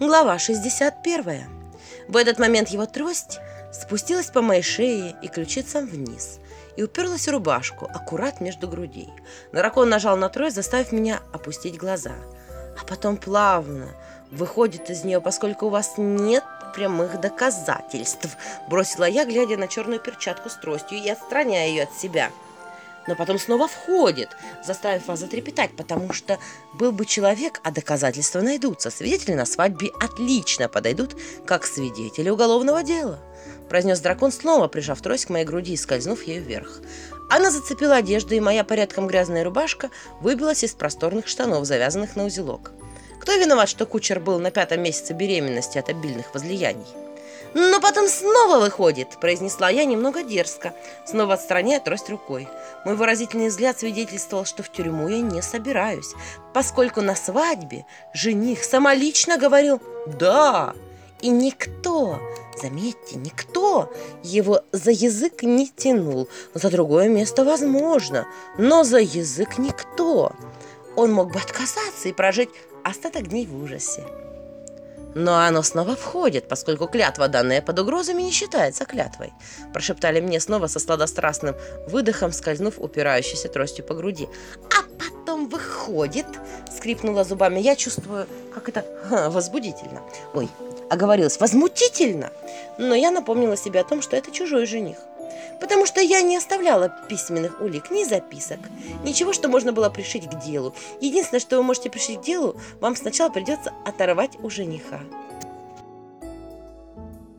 Глава 61. В этот момент его трость спустилась по моей шее и ключицам вниз и уперлась в рубашку, аккурат между грудей. Дракон нажал на трость, заставив меня опустить глаза. А потом плавно выходит из нее, поскольку у вас нет прямых доказательств, бросила я, глядя на черную перчатку с тростью и отстраняя ее от себя но потом снова входит, заставив вас затрепетать, потому что был бы человек, а доказательства найдутся. Свидетели на свадьбе отлично подойдут, как свидетели уголовного дела. Произнес дракон, снова прижав трость к моей груди и скользнув ею вверх. Она зацепила одежду, и моя порядком грязная рубашка выбилась из просторных штанов, завязанных на узелок. Кто виноват, что кучер был на пятом месяце беременности от обильных возлияний? «Но потом снова выходит», – произнесла я немного дерзко, снова отстраняя трость рукой. Мой выразительный взгляд свидетельствовал, что в тюрьму я не собираюсь, поскольку на свадьбе жених самолично говорил «да». И никто, заметьте, никто его за язык не тянул. За другое место возможно, но за язык никто. Он мог бы отказаться и прожить остаток дней в ужасе. Но оно снова входит, поскольку клятва, данная под угрозами, не считается клятвой. Прошептали мне снова со сладострастным выдохом, скользнув упирающейся тростью по груди. А потом выходит, скрипнула зубами. Я чувствую, как это ха, возбудительно. Ой, оговорилась, возмутительно. Но я напомнила себе о том, что это чужой жених потому что я не оставляла письменных улик, ни записок, ничего, что можно было пришить к делу. Единственное, что вы можете пришить к делу, вам сначала придется оторвать у жениха.